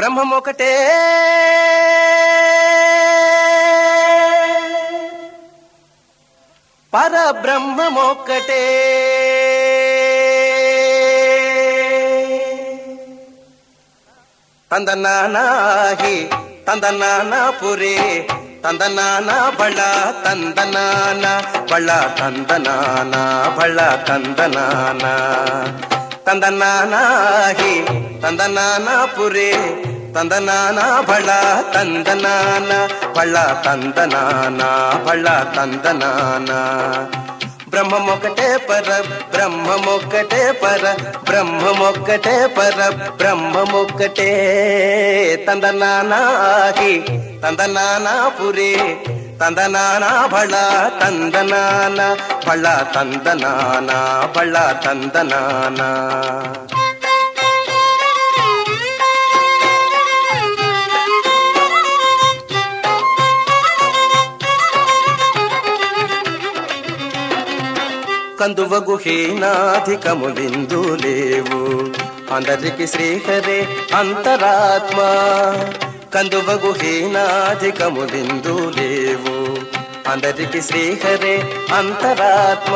బ్రహ్మం ఒకటే పరబ్రహ్మమొక్కటే తందనానాహి తందనానాపురే ತಂದನಾನ ಬಳ್ಳ ತಂದನಾನ ಬಳ್ಳ ತಂದನಾನ ಬಳ್ಳ ತಂದನಾನ ತಂದನಾನ ಹಿ ತಂದನಾನ ಪುರೇ ತಂದನಾನ ಬಳ ತಂದನಾನ ಬಳ ತಂದನಾನ ಬಳ ತಂದನಾನ బ్రహ్మమొక్కటే పర బ్రహ్మమొక్కటే పర బ్రహ్మమొక్కటే పర బ్రహ్మమొక్కటే తందనానాహి తందనానా పురి తందనానా బళ తందనాన బళ తందనానా బళ తందనానా కందువగు హీనాధికములిందు లేవు. అందరికి శ్రీహరే అంతరాత్మ. కందువగు హీనాధికములిందు లేవు. అందరికి శ్రీహరే అంతరాత్మ.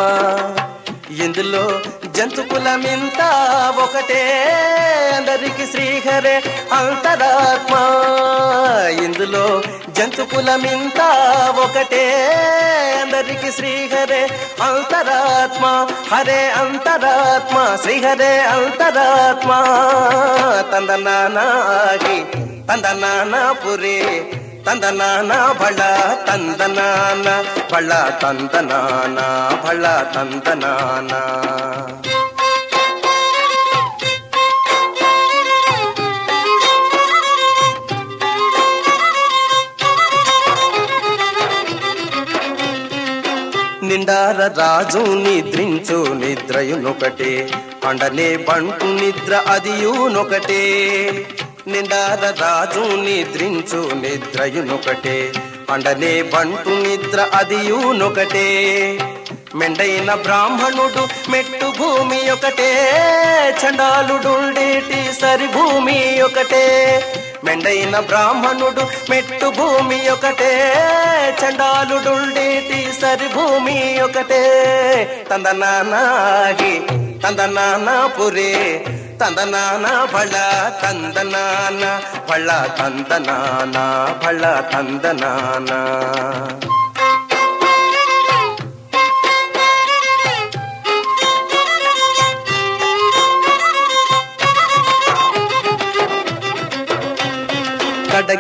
ఇందులో జంతుకులమింత ఒకటే. అందరికి శ్రీహరే అంతరాత్మ. జంతుకులమింత ఒకటే అందరికి శ్రీహరే అంతరాత్మ హరే అంతరాత్మ శ్రీహరే అంతరాత్మ తందనానాగి తందనాన పురి ತಂದನಾನ ಬಳ ತಂದನಾನ ಬಳ ತಂದನಾನ ಬಳ ತಂದನಾನ నిండార రాజు నిద్రించు నిద్రయునొకటే. పండనే బంటు నిద్ర అదియునొకటే. నిండార రాజు నిద్రించు నిద్రయునొకటే. పండనే బంటు నిద్ర అదియునొకటే. మెండైన బ్రాహ్మణుడు మెట్టు భూమి ఒకటే. చండాలుడుండేటి సరి భూమి ఒకటే. మెండైన బ్రాహ్మణుడు మెట్టు భూమి ఒకటే చండాలుడుండేటి సరి భూమి ఒకటే. తందనానాగి తందనాన తందనానా తందనాన తందనానా తందనాన తందనానా తందనాన తందనానా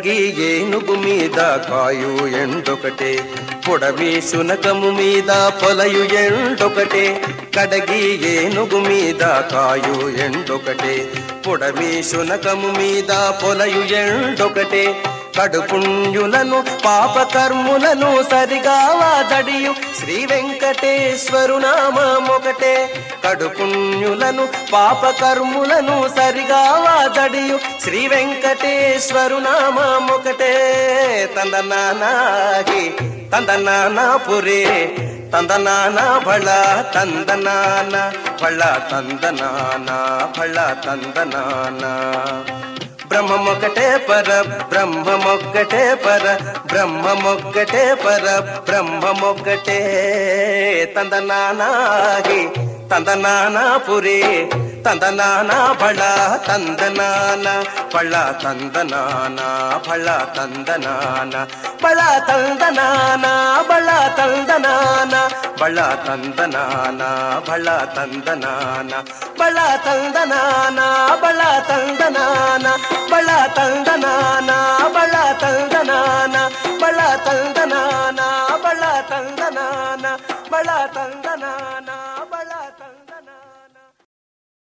కడగి ఏనుగు మీద కాయు ఎండొకటే పొడవి శునకము మీద పొలయు ఎండొకటే కడగి ఏనుగు మీద కాయు ఎండొకటే పొడవి శునకము మీద పొలయు ఎండొకటే కడుపుణ్యులను పాపకర్ములను సరిగా వాదడియు శ్రీ వెంకటేశ్వరు నామొకటే కడుపుణ్యులను పాపకర్ములను సరిగా నాడియు శ్రీ వెంకటేశ్వరు నామొకటే తందనానాగి తందనానాపురే ತಂದನಾನ ಫಳ ತಂದನಾನ ಫಳ ತಂದನಾನ ಫಳ ತಂದನಾನ ಬ್ರಹ್ಮಮೊಕ್ಕಟೇ ಪರ ಬ್ರಹ್ಮಮೊಕ್ಕಟೇ ಪರ ಬ್ರಹ್ಮಮೊಕ್ಕಟೇ ಪರ ಬ್ರಹ್ಮಮೊಕ್ಕಟೇ ತಂದನಾನಾಗಿ ತಂದನಾನ ಪುರಿ పురి తందనాన బళ తందనాన బళ తందనాన బళ తందనాన బళ తందనాన బళ తందనాన బళ తందనాన బళ తందనాన బళ తందనాన బళ తందనాన బళ తందనాన బళ తందనాన బళ తందనాన బళ తందనాన బళ తందనాన